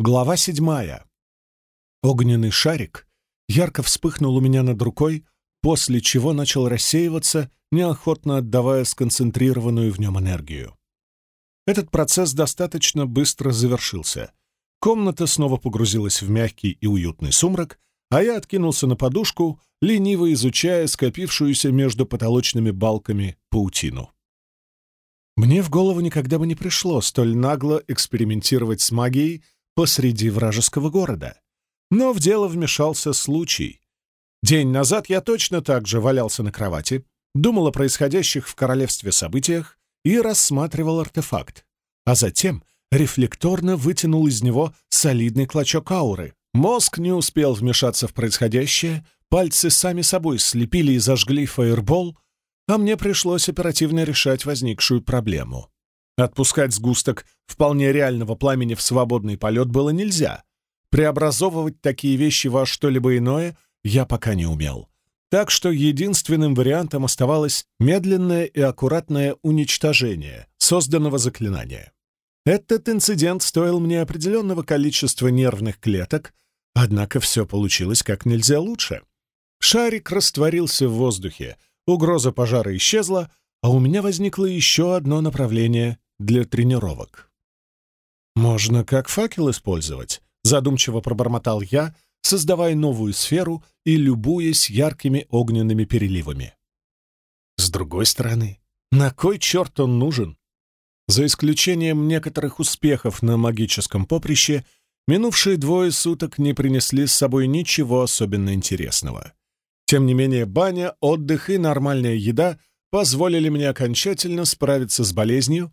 Глава седьмая. Огненный шарик ярко вспыхнул у меня над рукой, после чего начал рассеиваться, неохотно отдавая сконцентрированную в нем энергию. Этот процесс достаточно быстро завершился. Комната снова погрузилась в мягкий и уютный сумрак, а я откинулся на подушку, лениво изучая скопившуюся между потолочными балками паутину. Мне в голову никогда бы не пришло столь нагло экспериментировать с магией посреди вражеского города. Но в дело вмешался случай. День назад я точно так же валялся на кровати, думал о происходящих в королевстве событиях и рассматривал артефакт, а затем рефлекторно вытянул из него солидный клочок ауры. Мозг не успел вмешаться в происходящее, пальцы сами собой слепили и зажгли фаербол, а мне пришлось оперативно решать возникшую проблему. Отпускать сгусток вполне реального пламени в свободный полет было нельзя. Преобразовывать такие вещи во что-либо иное я пока не умел. Так что единственным вариантом оставалось медленное и аккуратное уничтожение созданного заклинания. Этот инцидент стоил мне определенного количества нервных клеток, однако все получилось как нельзя лучше. Шарик растворился в воздухе, угроза пожара исчезла, а у меня возникло еще одно направление для тренировок. «Можно как факел использовать», — задумчиво пробормотал я, создавая новую сферу и любуясь яркими огненными переливами. С другой стороны, на кой черт он нужен? За исключением некоторых успехов на магическом поприще, минувшие двое суток не принесли с собой ничего особенно интересного. Тем не менее, баня, отдых и нормальная еда позволили мне окончательно справиться с болезнью,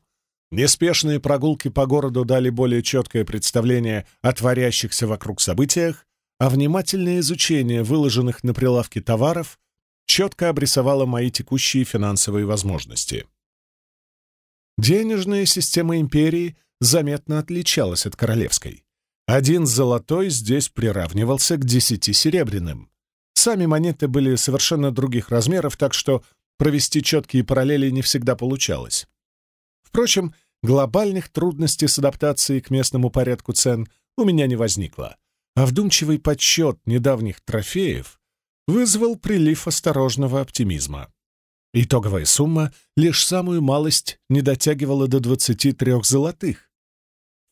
неспешные прогулки по городу дали более четкое представление о творящихся вокруг событиях, а внимательное изучение выложенных на прилавке товаров четко обрисовало мои текущие финансовые возможности. Денежная система империи заметно отличалась от королевской. Один золотой здесь приравнивался к десяти серебряным. Сами монеты были совершенно других размеров, так что провести четкие параллели не всегда получалось. Впрочем, глобальных трудностей с адаптацией к местному порядку цен у меня не возникло, а вдумчивый подсчет недавних трофеев вызвал прилив осторожного оптимизма. Итоговая сумма лишь самую малость не дотягивала до 23 золотых.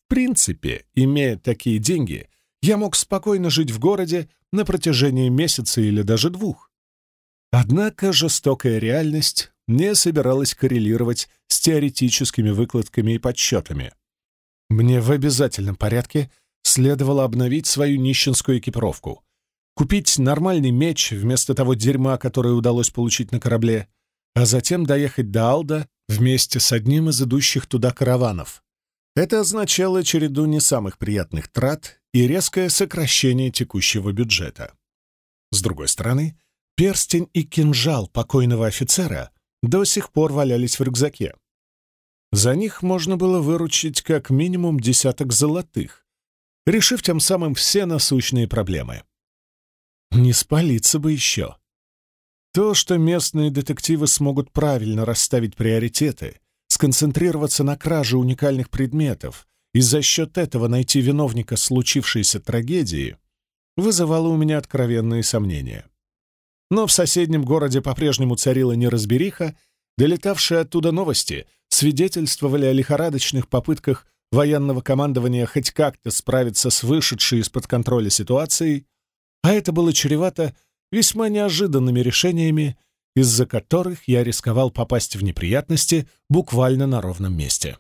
В принципе, имея такие деньги, я мог спокойно жить в городе на протяжении месяца или даже двух. Однако жестокая реальность не собиралась коррелировать с теоретическими выкладками и подсчетами. Мне в обязательном порядке следовало обновить свою нищенскую экипировку, купить нормальный меч вместо того дерьма, которое удалось получить на корабле, а затем доехать до Алда вместе с одним из идущих туда караванов. Это означало череду не самых приятных трат и резкое сокращение текущего бюджета. С другой стороны, перстень и кинжал покойного офицера до сих пор валялись в рюкзаке. За них можно было выручить как минимум десяток золотых, решив тем самым все насущные проблемы. Не спалиться бы еще. То, что местные детективы смогут правильно расставить приоритеты, сконцентрироваться на краже уникальных предметов и за счет этого найти виновника случившейся трагедии, вызывало у меня откровенные сомнения. Но в соседнем городе по-прежнему царила неразбериха, долетавшие оттуда новости свидетельствовали о лихорадочных попытках военного командования хоть как-то справиться с вышедшей из-под контроля ситуацией, а это было чревато весьма неожиданными решениями, из-за которых я рисковал попасть в неприятности буквально на ровном месте.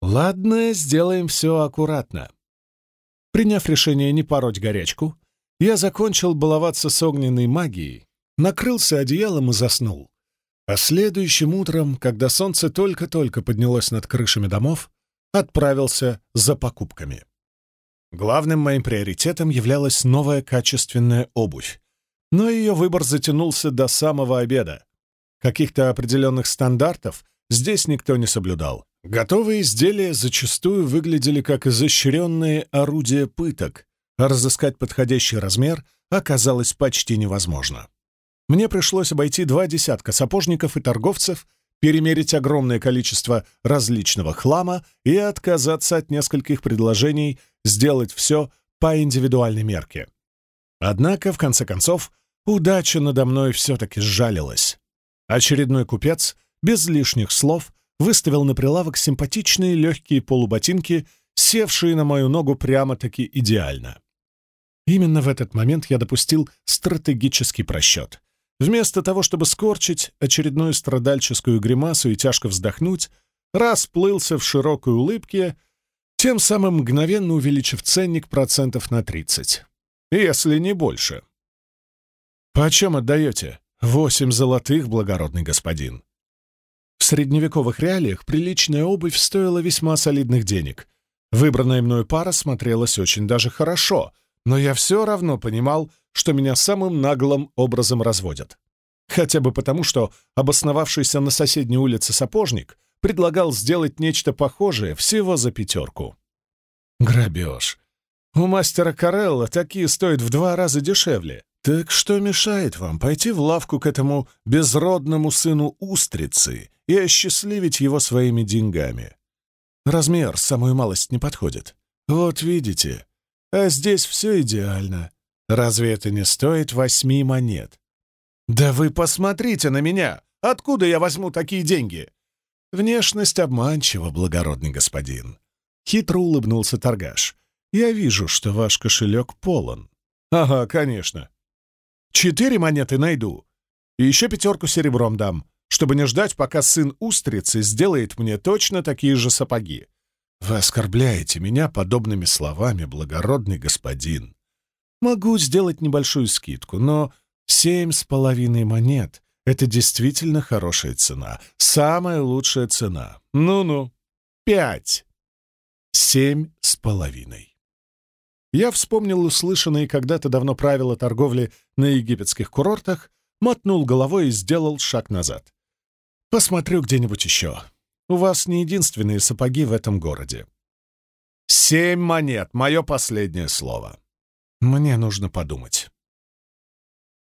Ладно, сделаем все аккуратно. Приняв решение не пороть горячку, я закончил баловаться с огненной магией, накрылся одеялом и заснул. А следующим утром, когда солнце только-только поднялось над крышами домов, отправился за покупками. Главным моим приоритетом являлась новая качественная обувь, но ее выбор затянулся до самого обеда. Каких-то определенных стандартов здесь никто не соблюдал. Готовые изделия зачастую выглядели как изощренные орудия пыток, а разыскать подходящий размер оказалось почти невозможно. Мне пришлось обойти два десятка сапожников и торговцев, перемерить огромное количество различного хлама и отказаться от нескольких предложений сделать все по индивидуальной мерке. Однако, в конце концов, удача надо мной все-таки сжалилась. Очередной купец, без лишних слов, выставил на прилавок симпатичные легкие полуботинки, севшие на мою ногу прямо-таки идеально. Именно в этот момент я допустил стратегический просчет. Вместо того, чтобы скорчить очередную страдальческую гримасу и тяжко вздохнуть, расплылся в широкой улыбке, тем самым мгновенно увеличив ценник процентов на 30. Если не больше. «Почем отдаете?» «Восемь золотых, благородный господин». В средневековых реалиях приличная обувь стоила весьма солидных денег. Выбранная мною пара смотрелась очень даже хорошо, но я все равно понимал, что меня самым наглым образом разводят. Хотя бы потому, что обосновавшийся на соседней улице сапожник предлагал сделать нечто похожее всего за пятерку. Грабеж. У мастера Карелла такие стоят в два раза дешевле. Так что мешает вам пойти в лавку к этому безродному сыну устрицы и осчастливить его своими деньгами? Размер самую малость не подходит. Вот видите, а здесь все идеально. Разве это не стоит восьми монет? Да вы посмотрите на меня! Откуда я возьму такие деньги? Внешность обманчива, благородный господин. Хитро улыбнулся торгаш. Я вижу, что ваш кошелек полон. Ага, конечно. Четыре монеты найду. И еще пятерку серебром дам, чтобы не ждать, пока сын устрицы сделает мне точно такие же сапоги. Вы оскорбляете меня подобными словами, благородный господин. Могу сделать небольшую скидку, но семь с половиной монет — это действительно хорошая цена. Самая лучшая цена. Ну-ну, пять. Семь с половиной. Я вспомнил услышанные когда-то давно правила торговли на египетских курортах, мотнул головой и сделал шаг назад. «Посмотрю где-нибудь еще. У вас не единственные сапоги в этом городе». «Семь монет — мое последнее слово. Мне нужно подумать».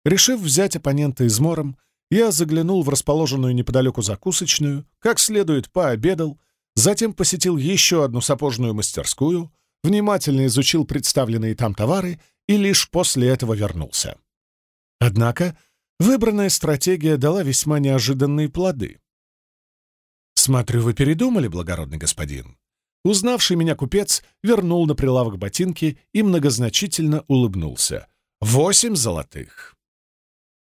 Решив взять оппонента измором, я заглянул в расположенную неподалеку закусочную, как следует пообедал, затем посетил еще одну сапожную мастерскую — внимательно изучил представленные там товары и лишь после этого вернулся. Однако выбранная стратегия дала весьма неожиданные плоды. «Смотрю, вы передумали, благородный господин». Узнавший меня купец вернул на прилавок ботинки и многозначительно улыбнулся. «Восемь золотых!»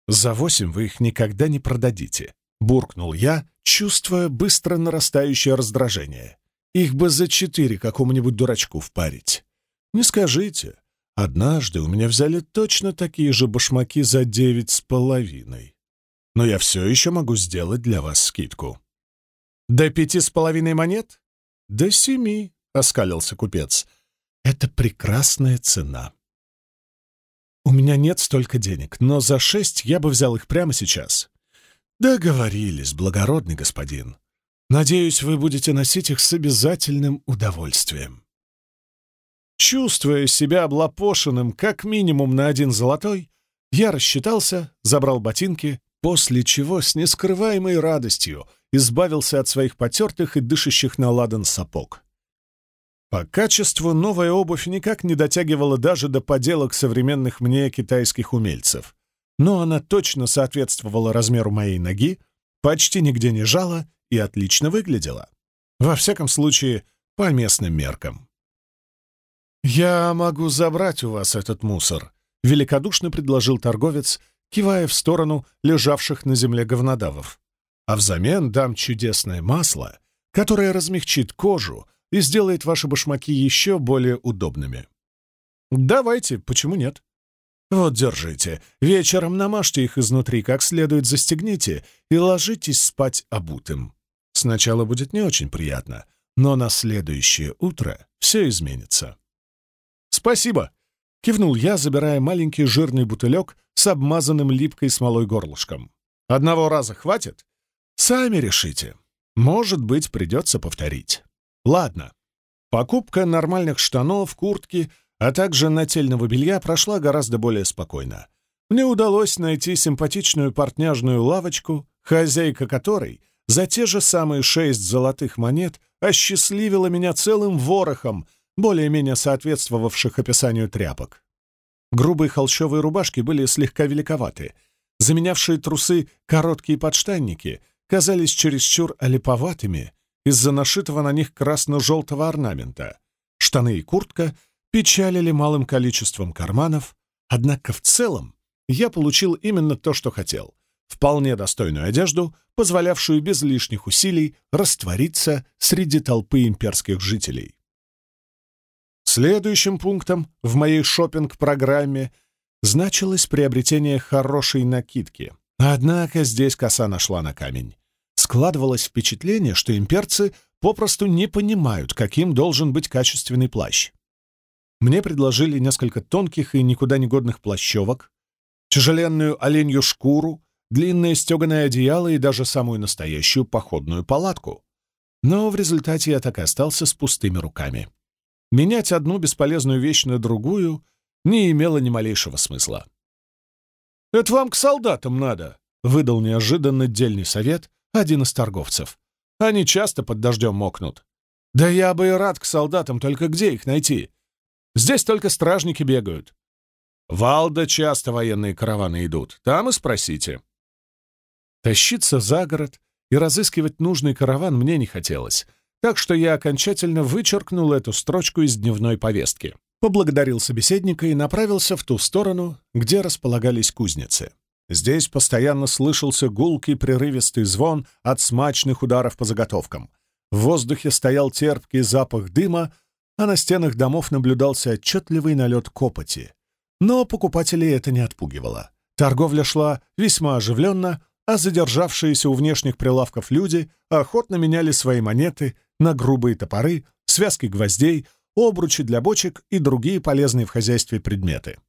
«За восемь вы их никогда не продадите», — буркнул я, чувствуя быстро нарастающее раздражение. Их бы за четыре какому-нибудь дурачку впарить. Не скажите. Однажды у меня взяли точно такие же башмаки за девять с половиной. Но я все еще могу сделать для вас скидку. До пяти с половиной монет? До семи, — оскалился купец. Это прекрасная цена. У меня нет столько денег, но за шесть я бы взял их прямо сейчас. Договорились, благородный господин. Надеюсь, вы будете носить их с обязательным удовольствием. Чувствуя себя облапошенным как минимум на один золотой, я рассчитался, забрал ботинки, после чего с нескрываемой радостью избавился от своих потертых и дышащих на ладан сапог. По качеству новая обувь никак не дотягивала даже до поделок современных мне китайских умельцев, но она точно соответствовала размеру моей ноги, почти нигде не жала и отлично выглядела. Во всяком случае, по местным меркам. «Я могу забрать у вас этот мусор», — великодушно предложил торговец, кивая в сторону лежавших на земле говнодавов. «А взамен дам чудесное масло, которое размягчит кожу и сделает ваши башмаки еще более удобными». «Давайте, почему нет?» «Вот, держите. Вечером намажьте их изнутри, как следует застегните и ложитесь спать обутым. Сначала будет не очень приятно, но на следующее утро все изменится. «Спасибо!» — кивнул я, забирая маленький жирный бутылек с обмазанным липкой смолой горлышком. «Одного раза хватит? Сами решите. Может быть, придется повторить. Ладно. Покупка нормальных штанов, куртки, а также нательного белья прошла гораздо более спокойно. Мне удалось найти симпатичную портняжную лавочку, хозяйка которой — за те же самые шесть золотых монет осчастливила меня целым ворохом более-менее соответствовавших описанию тряпок. Грубые холщовые рубашки были слегка великоваты. Заменявшие трусы короткие подштанники казались чересчур олиповатыми из-за нашитого на них красно-желтого орнамента. Штаны и куртка печалили малым количеством карманов, однако в целом я получил именно то, что хотел — вполне достойную одежду, позволявшую без лишних усилий раствориться среди толпы имперских жителей. Следующим пунктом в моей шопинг-программе значилось приобретение хорошей накидки. Однако здесь коса нашла на камень. Складывалось впечатление, что имперцы попросту не понимают, каким должен быть качественный плащ. Мне предложили несколько тонких и никуда не годных плащевок, тяжеленную оленью шкуру, длинное стеганое одеяло и даже самую настоящую походную палатку. Но в результате я так и остался с пустыми руками. Менять одну бесполезную вещь на другую не имело ни малейшего смысла. «Это вам к солдатам надо», — выдал неожиданно дельный совет один из торговцев. «Они часто под дождем мокнут». «Да я бы и рад к солдатам, только где их найти? Здесь только стражники бегают». «В Алда часто военные караваны идут, там и спросите». Тащиться за город и разыскивать нужный караван мне не хотелось, так что я окончательно вычеркнул эту строчку из дневной повестки, поблагодарил собеседника и направился в ту сторону, где располагались кузницы. Здесь постоянно слышался гулкий прерывистый звон от смачных ударов по заготовкам. В воздухе стоял терпкий запах дыма, а на стенах домов наблюдался отчетливый налет копоти. Но покупателей это не отпугивало. Торговля шла весьма оживленно, а задержавшиеся у внешних прилавков люди охотно меняли свои монеты на грубые топоры, связки гвоздей, обручи для бочек и другие полезные в хозяйстве предметы.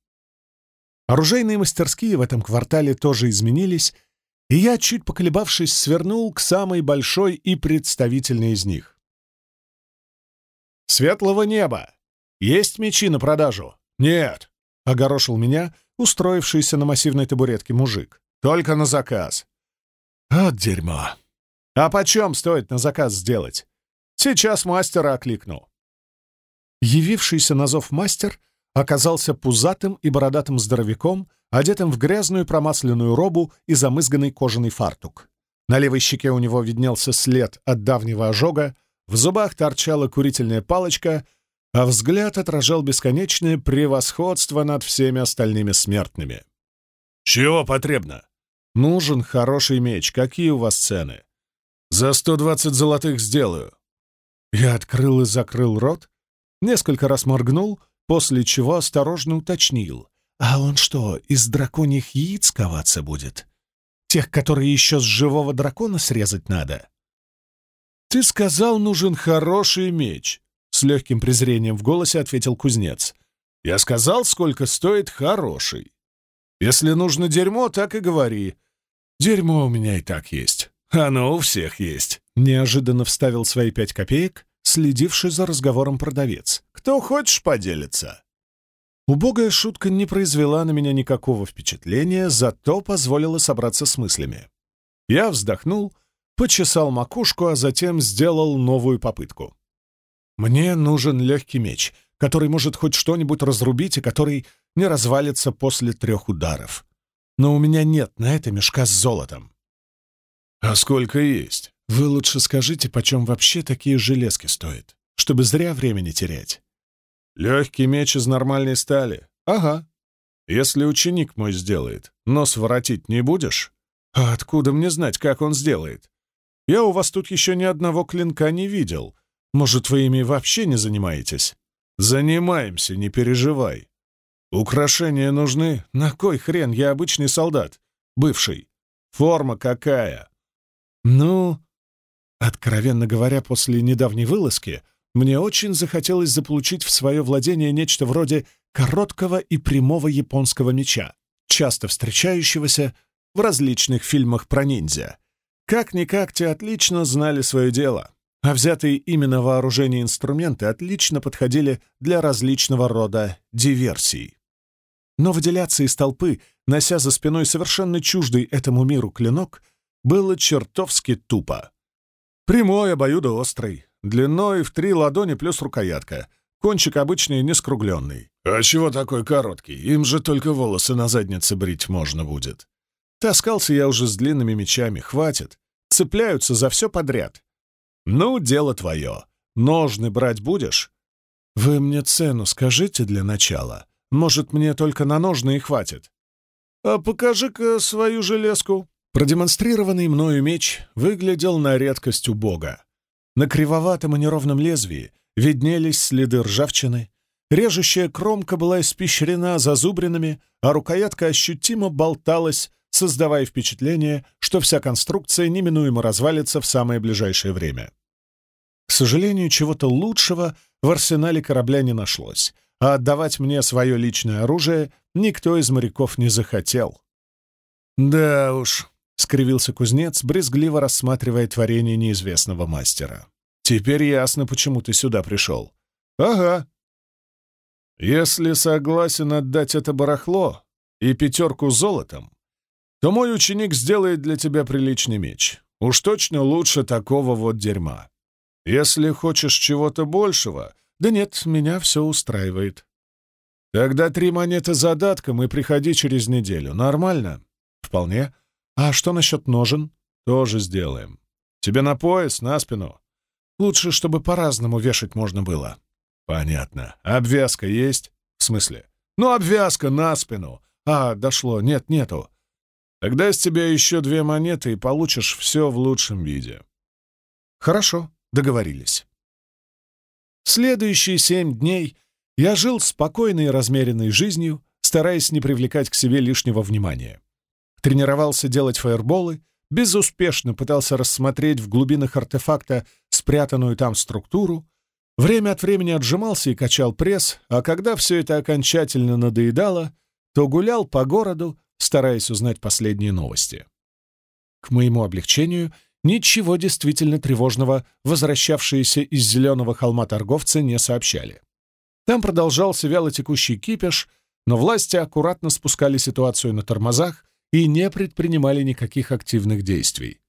Оружейные мастерские в этом квартале тоже изменились, и я, чуть поколебавшись, свернул к самой большой и представительной из них. «Светлого неба! Есть мечи на продажу?» «Нет!» — огорошил меня устроившийся на массивной табуретке мужик. Только на заказ. От дерьмо. А почем стоит на заказ сделать? Сейчас мастера окликну. Явившийся на зов мастер оказался пузатым и бородатым здоровяком, одетым в грязную промасленную робу и замызганный кожаный фартук. На левой щеке у него виднелся след от давнего ожога, в зубах торчала курительная палочка, а взгляд отражал бесконечное превосходство над всеми остальными смертными. «Чего потребно?» Нужен хороший меч. Какие у вас цены? За сто двадцать золотых сделаю. Я открыл и закрыл рот, несколько раз моргнул, после чего осторожно уточнил. А он что, из драконьих яиц коваться будет? Тех, которые еще с живого дракона срезать надо? Ты сказал, нужен хороший меч. С легким презрением в голосе ответил кузнец. Я сказал, сколько стоит хороший. Если нужно дерьмо, так и говори. Дерьмо у меня и так есть. Оно у всех есть. Неожиданно вставил свои пять копеек, следивший за разговором продавец. Кто хочешь поделиться? Убогая шутка не произвела на меня никакого впечатления, зато позволила собраться с мыслями. Я вздохнул, почесал макушку, а затем сделал новую попытку. Мне нужен легкий меч, который может хоть что-нибудь разрубить и который не развалится после трех ударов. Но у меня нет на это мешка с золотом. А сколько есть? Вы лучше скажите, почем вообще такие железки стоят, чтобы зря времени терять. Легкий меч из нормальной стали. Ага. Если ученик мой сделает, нос воротить не будешь? А откуда мне знать, как он сделает? Я у вас тут еще ни одного клинка не видел. Может, вы ими вообще не занимаетесь? «Занимаемся, не переживай. Украшения нужны? На кой хрен? Я обычный солдат. Бывший. Форма какая?» «Ну...» Откровенно говоря, после недавней вылазки мне очень захотелось заполучить в свое владение нечто вроде короткого и прямого японского меча, часто встречающегося в различных фильмах про ниндзя. Как-никак те отлично знали свое дело а взятые именно вооружение инструменты отлично подходили для различного рода диверсий. Но выделяться из толпы, нося за спиной совершенно чуждый этому миру клинок, было чертовски тупо. Прямой, обоюдоострый, длиной в три ладони плюс рукоятка, кончик обычный, не скругленный. А чего такой короткий? Им же только волосы на заднице брить можно будет. Таскался я уже с длинными мечами, хватит. Цепляются за все подряд. Ну, дело твое. Ножны брать будешь? Вы мне цену скажите для начала. Может, мне только на ножны и хватит. А покажи-ка свою железку. Продемонстрированный мною меч выглядел на редкость убого. На кривоватом и неровном лезвии виднелись следы ржавчины, режущая кромка была испещрена зазубринами, а рукоятка ощутимо болталась, создавая впечатление, что вся конструкция неминуемо развалится в самое ближайшее время. К сожалению, чего-то лучшего в арсенале корабля не нашлось, а отдавать мне свое личное оружие никто из моряков не захотел. Да уж, — скривился кузнец, брезгливо рассматривая творение неизвестного мастера. «Теперь ясно, почему ты сюда пришел». «Ага». «Если согласен отдать это барахло и пятерку золотом, то мой ученик сделает для тебя приличный меч. Уж точно лучше такого вот дерьма. Если хочешь чего-то большего, да нет, меня все устраивает. Тогда три монеты задатком и приходи через неделю. Нормально?» «Вполне. А что насчет ножен? Тоже сделаем. Тебе на пояс, на спину. Лучше, чтобы по-разному вешать можно было. Понятно. Обвязка есть? В смысле? Ну, обвязка на спину. А, дошло. Нет, нету. Тогда с тебя еще две монеты, и получишь все в лучшем виде. Хорошо, договорились. Следующие семь дней я жил спокойной и размеренной жизнью, стараясь не привлекать к себе лишнего внимания тренировался делать фаерболы, безуспешно пытался рассмотреть в глубинах артефакта спрятанную там структуру, время от времени отжимался и качал пресс, а когда все это окончательно надоедало, то гулял по городу, стараясь узнать последние новости. К моему облегчению, ничего действительно тревожного возвращавшиеся из зеленого холма торговцы не сообщали. Там продолжался вялотекущий кипиш, но власти аккуратно спускали ситуацию на тормозах, и не предпринимали никаких активных действий.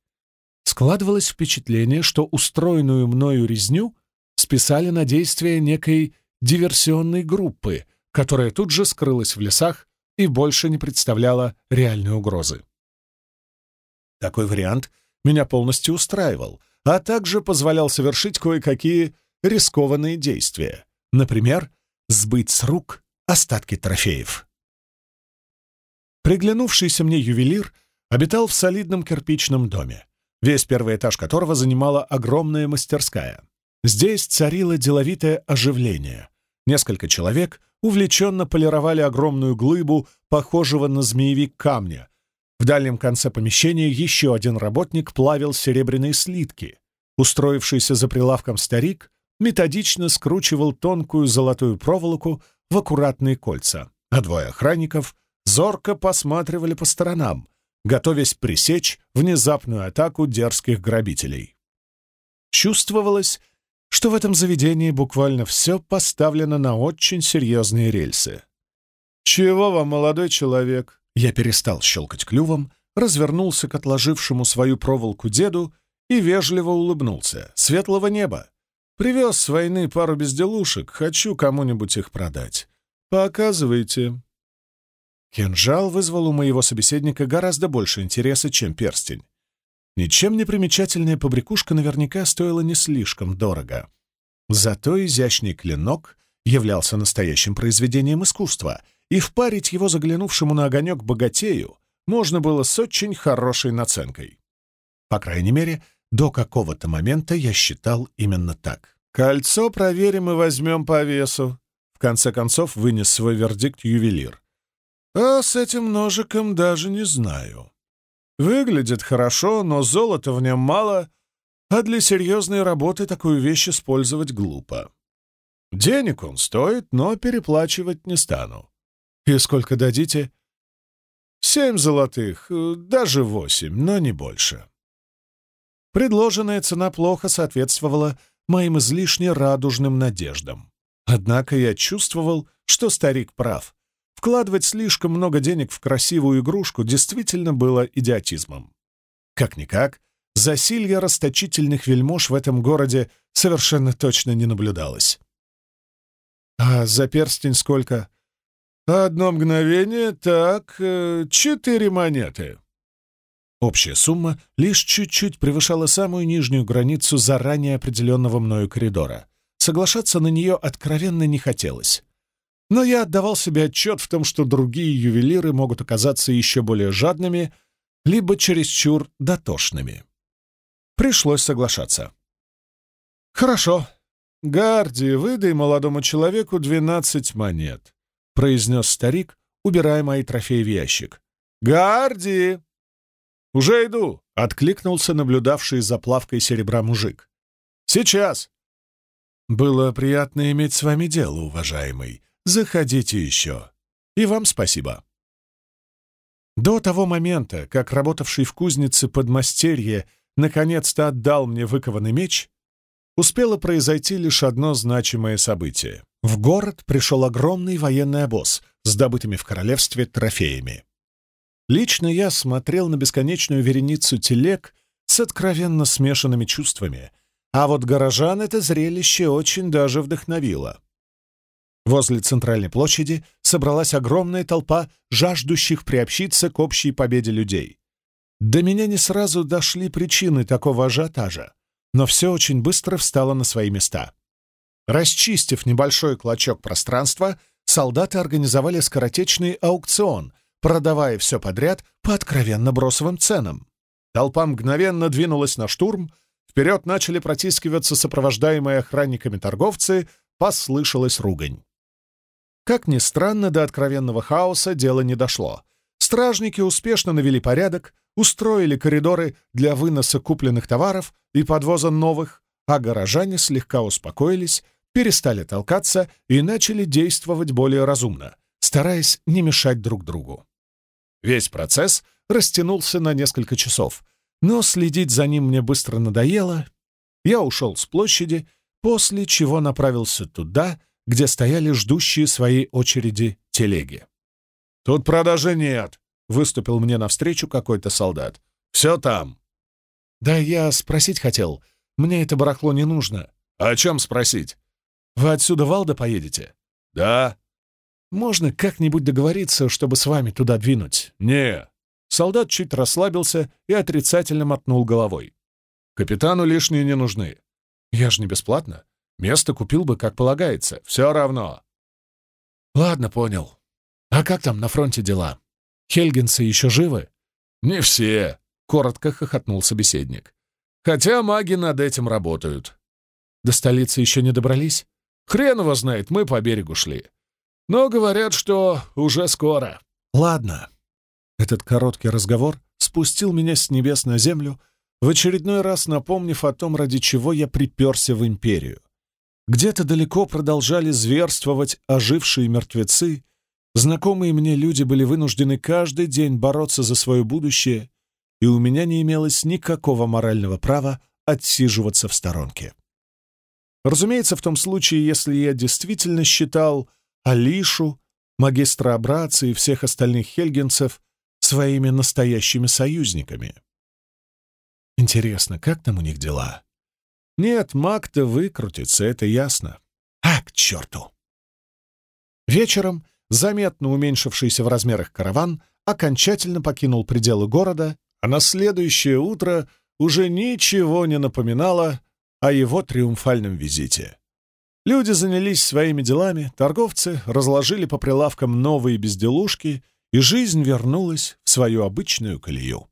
Складывалось впечатление, что устроенную мною резню списали на действия некой диверсионной группы, которая тут же скрылась в лесах и больше не представляла реальной угрозы. Такой вариант меня полностью устраивал, а также позволял совершить кое-какие рискованные действия, например, сбыть с рук остатки трофеев. Приглянувшийся мне ювелир обитал в солидном кирпичном доме, весь первый этаж которого занимала огромная мастерская. Здесь царило деловитое оживление. Несколько человек увлеченно полировали огромную глыбу, похожего на змеевик камня. В дальнем конце помещения еще один работник плавил серебряные слитки. Устроившийся за прилавком старик методично скручивал тонкую золотую проволоку в аккуратные кольца, а двое охранников зорко посматривали по сторонам, готовясь пресечь внезапную атаку дерзких грабителей. Чувствовалось, что в этом заведении буквально все поставлено на очень серьезные рельсы. «Чего вам, молодой человек?» Я перестал щелкать клювом, развернулся к отложившему свою проволоку деду и вежливо улыбнулся. «Светлого неба! Привез с войны пару безделушек, хочу кому-нибудь их продать. Показывайте». Кинжал вызвал у моего собеседника гораздо больше интереса, чем перстень. Ничем не примечательная побрякушка наверняка стоила не слишком дорого. Зато изящный клинок являлся настоящим произведением искусства, и впарить его заглянувшему на огонек богатею можно было с очень хорошей наценкой. По крайней мере, до какого-то момента я считал именно так. «Кольцо проверим и возьмем по весу», — в конце концов вынес свой вердикт ювелир. А с этим ножиком даже не знаю. Выглядит хорошо, но золота в нем мало, а для серьезной работы такую вещь использовать глупо. Денег он стоит, но переплачивать не стану. И сколько дадите? Семь золотых, даже восемь, но не больше. Предложенная цена плохо соответствовала моим излишне радужным надеждам. Однако я чувствовал, что старик прав. Вкладывать слишком много денег в красивую игрушку действительно было идиотизмом. Как-никак, засилья расточительных вельмож в этом городе совершенно точно не наблюдалось. А за перстень сколько? Одно мгновение, так, э, четыре монеты. Общая сумма лишь чуть-чуть превышала самую нижнюю границу заранее определенного мною коридора. Соглашаться на нее откровенно не хотелось. Но я отдавал себе отчет в том, что другие ювелиры могут оказаться еще более жадными, либо чересчур дотошными. Пришлось соглашаться. «Хорошо. Гарди, выдай молодому человеку двенадцать монет», — произнес старик, убирая мои трофеи в ящик. «Гарди!» «Уже иду!» — откликнулся наблюдавший за плавкой серебра мужик. «Сейчас!» «Было приятно иметь с вами дело, уважаемый. Заходите еще. И вам спасибо». До того момента, как работавший в кузнице подмастерье наконец-то отдал мне выкованный меч, успело произойти лишь одно значимое событие. В город пришел огромный военный обоз с добытыми в королевстве трофеями. Лично я смотрел на бесконечную вереницу телег с откровенно смешанными чувствами, а вот горожан это зрелище очень даже вдохновило. Возле центральной площади собралась огромная толпа жаждущих приобщиться к общей победе людей. До меня не сразу дошли причины такого ажиотажа, но все очень быстро встало на свои места. Расчистив небольшой клочок пространства, солдаты организовали скоротечный аукцион — продавая все подряд по откровенно бросовым ценам. Толпа мгновенно двинулась на штурм, вперед начали протискиваться сопровождаемые охранниками торговцы, послышалась ругань. Как ни странно, до откровенного хаоса дело не дошло. Стражники успешно навели порядок, устроили коридоры для выноса купленных товаров и подвоза новых, а горожане слегка успокоились, перестали толкаться и начали действовать более разумно, стараясь не мешать друг другу. Весь процесс растянулся на несколько часов, но следить за ним мне быстро надоело. Я ушел с площади, после чего направился туда, где стояли ждущие своей очереди телеги. «Тут продажи нет», — выступил мне навстречу какой-то солдат. «Все там». «Да я спросить хотел. Мне это барахло не нужно». «О чем спросить?» «Вы отсюда Валда поедете?» «Да». Можно как-нибудь договориться, чтобы с вами туда двинуть?» «Не». Солдат чуть расслабился и отрицательно мотнул головой. «Капитану лишние не нужны. Я же не бесплатно. Место купил бы, как полагается. Все равно». «Ладно, понял. А как там на фронте дела? Хельгенцы еще живы?» «Не все», — коротко хохотнул собеседник. «Хотя маги над этим работают». «До столицы еще не добрались?» «Хрен его знает, мы по берегу шли. Но говорят, что уже скоро. Ладно. Этот короткий разговор спустил меня с небес на землю, в очередной раз напомнив о том, ради чего я приперся в империю. Где-то далеко продолжали зверствовать ожившие мертвецы, знакомые мне люди были вынуждены каждый день бороться за свое будущее, и у меня не имелось никакого морального права отсиживаться в сторонке. Разумеется, в том случае, если я действительно считал, Алишу, магистра Абраца и всех остальных хельгенцев своими настоящими союзниками. Интересно, как там у них дела? Нет, маг-то выкрутится, это ясно. А, к черту! Вечером заметно уменьшившийся в размерах караван окончательно покинул пределы города, а на следующее утро уже ничего не напоминало о его триумфальном визите. Люди занялись своими делами, торговцы разложили по прилавкам новые безделушки, и жизнь вернулась в свою обычную колею.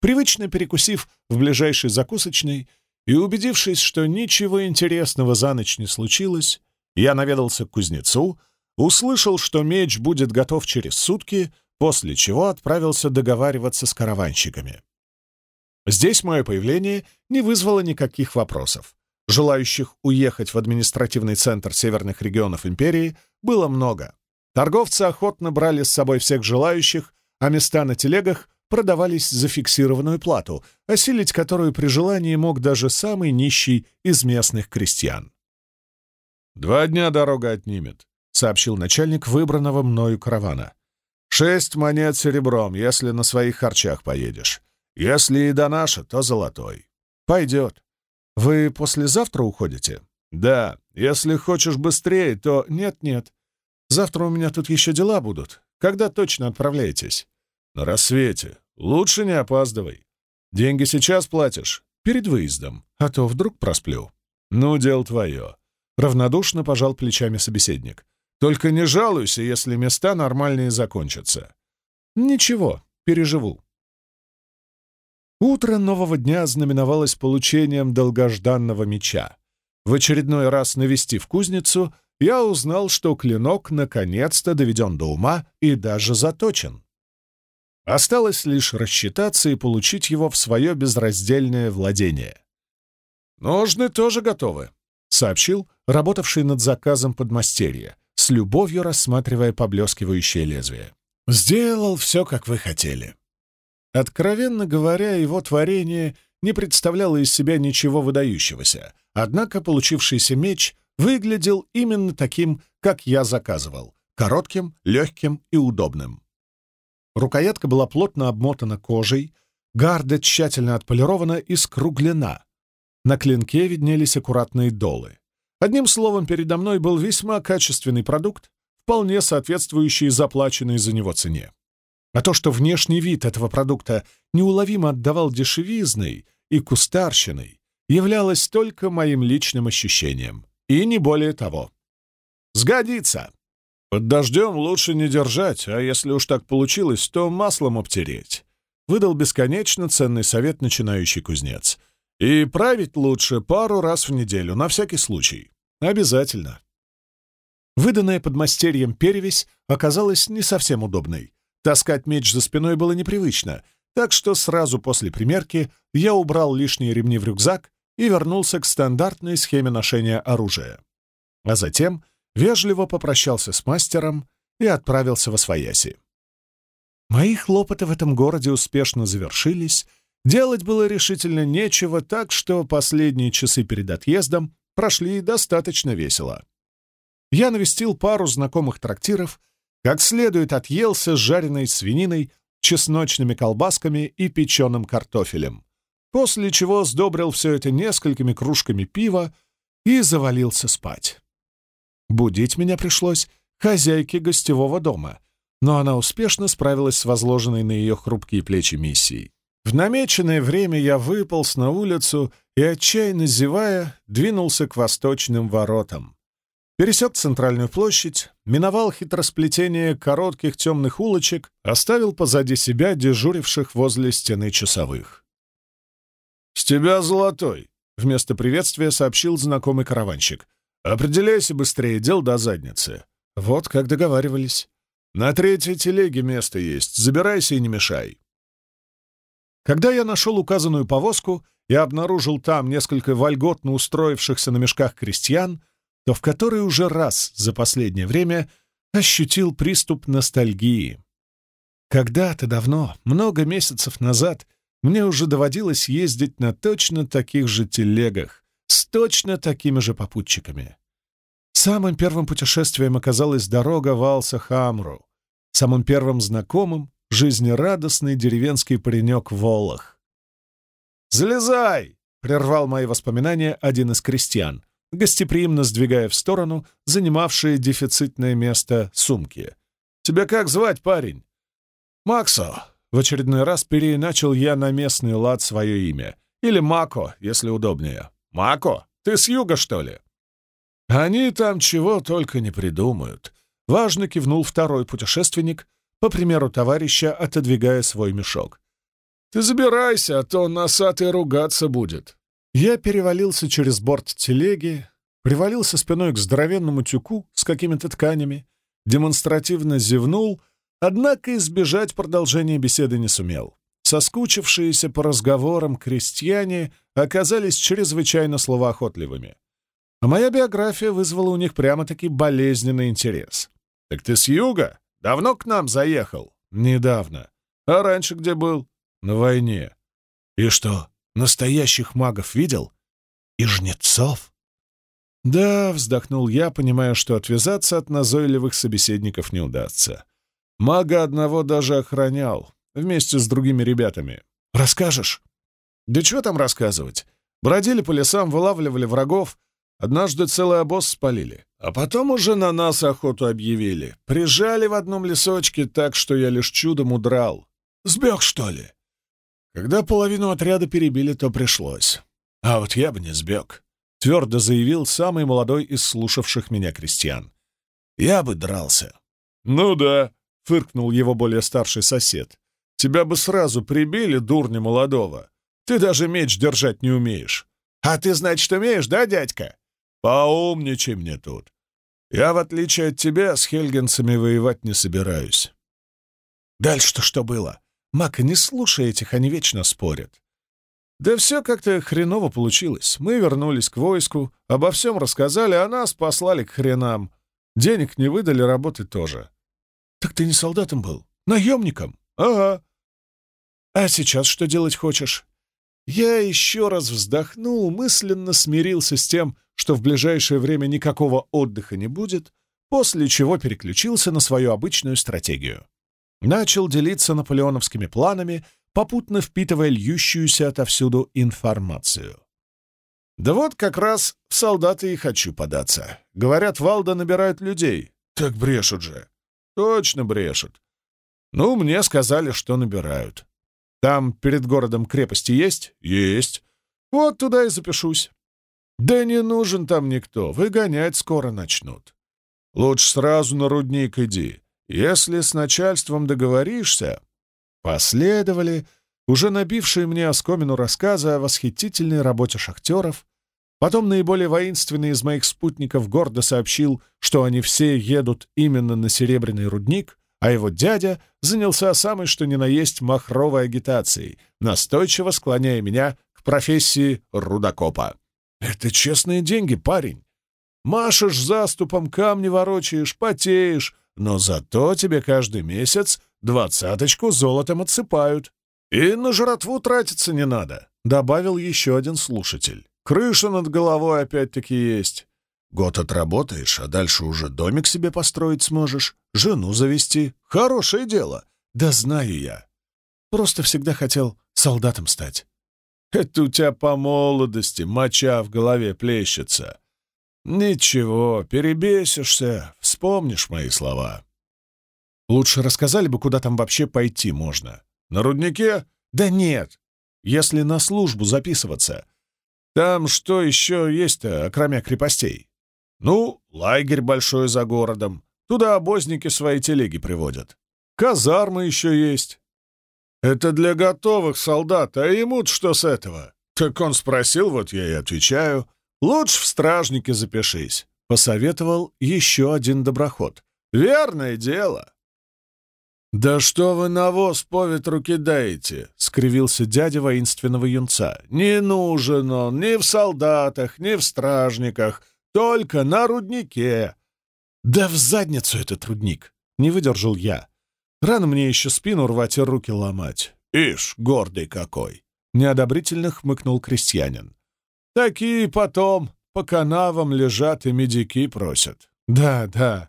Привычно перекусив в ближайшей закусочной и убедившись, что ничего интересного за ночь не случилось, я наведался к кузнецу, услышал, что меч будет готов через сутки, после чего отправился договариваться с караванщиками. Здесь мое появление не вызвало никаких вопросов. Желающих уехать в административный центр северных регионов империи было много. Торговцы охотно брали с собой всех желающих, а места на телегах продавались за фиксированную плату, осилить которую при желании мог даже самый нищий из местных крестьян. «Два дня дорога отнимет», — сообщил начальник выбранного мною каравана. «Шесть монет серебром, если на своих харчах поедешь. Если и до наша, то золотой. Пойдет. «Вы послезавтра уходите?» «Да, если хочешь быстрее, то нет-нет. Завтра у меня тут еще дела будут. Когда точно отправляетесь?» «На рассвете. Лучше не опаздывай. Деньги сейчас платишь, перед выездом, а то вдруг просплю». «Ну, дело твое». Равнодушно пожал плечами собеседник. «Только не жалуйся, если места нормальные закончатся». «Ничего, переживу». Утро нового дня знаменовалось получением долгожданного меча. В очередной раз навестив кузницу, я узнал, что клинок наконец-то доведен до ума и даже заточен. Осталось лишь рассчитаться и получить его в свое безраздельное владение. «Ножны тоже готовы», — сообщил работавший над заказом подмастерье, с любовью рассматривая поблескивающее лезвие. «Сделал все, как вы хотели». Откровенно говоря, его творение не представляло из себя ничего выдающегося, однако получившийся меч выглядел именно таким, как я заказывал — коротким, легким и удобным. Рукоятка была плотно обмотана кожей, гарда тщательно отполирована и скруглена. На клинке виднелись аккуратные долы. Одним словом, передо мной был весьма качественный продукт, вполне соответствующий заплаченной за него цене. А то, что внешний вид этого продукта неуловимо отдавал дешевизной и кустарщиной, являлось только моим личным ощущением, и не более того. «Сгодится!» «Под дождем лучше не держать, а если уж так получилось, то маслом обтереть», — выдал бесконечно ценный совет начинающий кузнец. «И править лучше пару раз в неделю, на всякий случай. Обязательно». Выданная подмастерьем перевесь оказалась не совсем удобной. Таскать меч за спиной было непривычно, так что сразу после примерки я убрал лишние ремни в рюкзак и вернулся к стандартной схеме ношения оружия. А затем вежливо попрощался с мастером и отправился во свояси. Мои хлопоты в этом городе успешно завершились, делать было решительно нечего, так что последние часы перед отъездом прошли достаточно весело. Я навестил пару знакомых трактиров, как следует отъелся с жареной свининой, чесночными колбасками и печеным картофелем, после чего сдобрил все это несколькими кружками пива и завалился спать. Будить меня пришлось хозяйке гостевого дома, но она успешно справилась с возложенной на ее хрупкие плечи миссией. В намеченное время я выполз на улицу и, отчаянно зевая, двинулся к восточным воротам. Пересек центральную площадь, миновал хитросплетение коротких темных улочек, оставил позади себя дежуривших возле стены часовых. «С тебя золотой!» — вместо приветствия сообщил знакомый караванщик — «Определяйся быстрее, дел до задницы». «Вот как договаривались. На третьей телеге место есть. Забирайся и не мешай». Когда я нашел указанную повозку и обнаружил там несколько вольготно устроившихся на мешках крестьян, то в который уже раз за последнее время ощутил приступ ностальгии. Когда-то давно, много месяцев назад, мне уже доводилось ездить на точно таких же телегах, точно такими же попутчиками. Самым первым путешествием оказалась дорога в Алса-Хамру, самым первым знакомым — жизнерадостный деревенский паренек Волох. «Залезай!» — прервал мои воспоминания один из крестьян, гостеприимно сдвигая в сторону занимавшие дефицитное место сумки. «Тебя как звать, парень?» «Максо!» — в очередной раз переиначил я на местный лад свое имя. Или Мако, если удобнее. «Мако, ты с юга, что ли?» «Они там чего только не придумают», — важно кивнул второй путешественник, по примеру товарища, отодвигая свой мешок. «Ты забирайся, а то носатый ругаться будет». Я перевалился через борт телеги, привалился спиной к здоровенному тюку с какими-то тканями, демонстративно зевнул, однако избежать продолжения беседы не сумел. Соскучившиеся по разговорам крестьяне оказались чрезвычайно словоохотливыми. А моя биография вызвала у них прямо-таки болезненный интерес. «Так ты с юга? Давно к нам заехал?» «Недавно. А раньше где был?» «На войне». «И что, настоящих магов видел? И жнецов?» «Да», — вздохнул я, понимая, что отвязаться от назойливых собеседников не удастся. Мага одного даже охранял, вместе с другими ребятами. Расскажешь?» «Да что там рассказывать? Бродили по лесам, вылавливали врагов, Однажды целый обоз спалили, а потом уже на нас охоту объявили. Прижали в одном лесочке так, что я лишь чудом удрал. Сбег, что ли? Когда половину отряда перебили, то пришлось. А вот я бы не сбег, — твердо заявил самый молодой из слушавших меня крестьян. Я бы дрался. Ну да, — фыркнул его более старший сосед. Тебя бы сразу прибили, дурня молодого. Ты даже меч держать не умеешь. А ты, значит, умеешь, да, дядька? Поумничай мне тут. Я, в отличие от тебя, с хельгенцами воевать не собираюсь. Дальше-то что было? Мака, не слушай этих, они вечно спорят. Да все как-то хреново получилось. Мы вернулись к войску, обо всем рассказали, а нас послали к хренам. Денег не выдали, работы тоже. Так ты не солдатом был? Наемником? Ага. А сейчас что делать хочешь? Я еще раз вздохнул, мысленно смирился с тем, что в ближайшее время никакого отдыха не будет, после чего переключился на свою обычную стратегию начал делиться наполеоновскими планами, попутно впитывая льющуюся отовсюду информацию. Да вот как раз в солдаты и хочу податься. Говорят, Валда набирают людей. Так брешут же. Точно брешут. Ну, мне сказали, что набирают. Там перед городом крепости есть? Есть. Вот туда и запишусь. Да не нужен там никто, выгонять скоро начнут. Лучше сразу на рудник иди. Если с начальством договоришься...» Последовали уже набившие мне оскомину рассказы о восхитительной работе шахтеров, потом наиболее воинственный из моих спутников гордо сообщил, что они все едут именно на Серебряный рудник, а его дядя занялся самой что ни на есть махровой агитацией, настойчиво склоняя меня к профессии рудокопа. «Это честные деньги, парень. Машешь заступом, камни ворочаешь, потеешь, но зато тебе каждый месяц двадцаточку золотом отсыпают. И на жратву тратиться не надо», — добавил еще один слушатель. «Крыша над головой опять-таки есть. Год отработаешь, а дальше уже домик себе построить сможешь, жену завести. Хорошее дело. Да знаю я. Просто всегда хотел солдатом стать. Это у тебя по молодости моча в голове плещется. «Ничего, перебесишься, вспомнишь мои слова». «Лучше рассказали бы, куда там вообще пойти можно. На руднике? Да нет, если на службу записываться. Там что еще есть-то, окромя крепостей? Ну, лагерь большой за городом. Туда обозники свои телеги приводят. Казармы еще есть. Это для готовых солдат, а ему что с этого? Так он спросил, вот я и отвечаю. «Лучше в стражнике запишись», — посоветовал еще один доброход. «Верное дело». «Да что вы навоз по ветру кидаете?» — скривился дядя воинственного юнца. «Не нужен он ни в солдатах, ни в стражниках, только на руднике». «Да в задницу этот рудник!» — не выдержал я. Рано мне еще спину рвать и руки ломать. «Ишь, гордый какой!» — неодобрительно хмыкнул крестьянин. Такие потом по канавам лежат и медики просят. Да, да.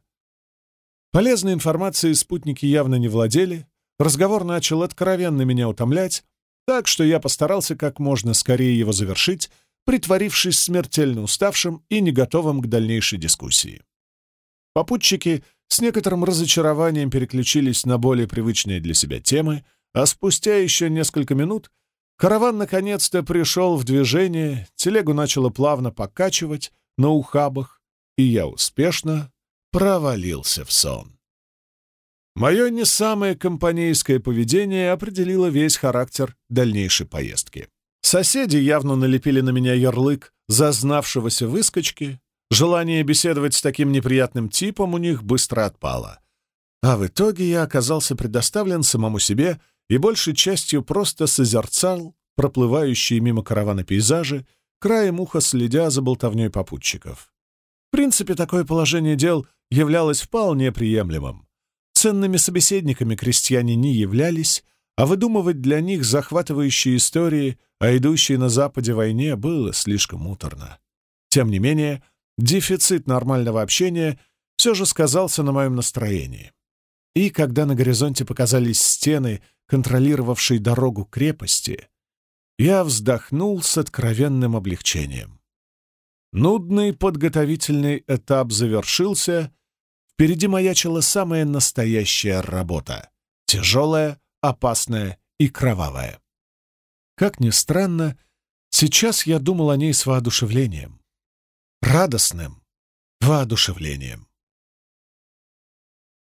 Полезной информацией спутники явно не владели. Разговор начал откровенно меня утомлять, так что я постарался как можно скорее его завершить, притворившись смертельно уставшим и не готовым к дальнейшей дискуссии. Попутчики с некоторым разочарованием переключились на более привычные для себя темы, а спустя еще несколько минут Караван наконец-то пришел в движение, телегу начало плавно покачивать на ухабах, и я успешно провалился в сон. Мое не самое компанейское поведение определило весь характер дальнейшей поездки. Соседи явно налепили на меня ярлык зазнавшегося выскочки, желание беседовать с таким неприятным типом у них быстро отпало. А в итоге я оказался предоставлен самому себе и большей частью просто созерцал проплывающие мимо каравана пейзажи, краем уха следя за болтовней попутчиков. В принципе, такое положение дел являлось вполне приемлемым. Ценными собеседниками крестьяне не являлись, а выдумывать для них захватывающие истории о идущей на Западе войне было слишком муторно. Тем не менее, дефицит нормального общения все же сказался на моем настроении. И когда на горизонте показались стены, контролировавшие дорогу крепости, я вздохнул с откровенным облегчением. Нудный подготовительный этап завершился, впереди маячила самая настоящая работа. Тяжелая, опасная и кровавая. Как ни странно, сейчас я думал о ней с воодушевлением. Радостным воодушевлением.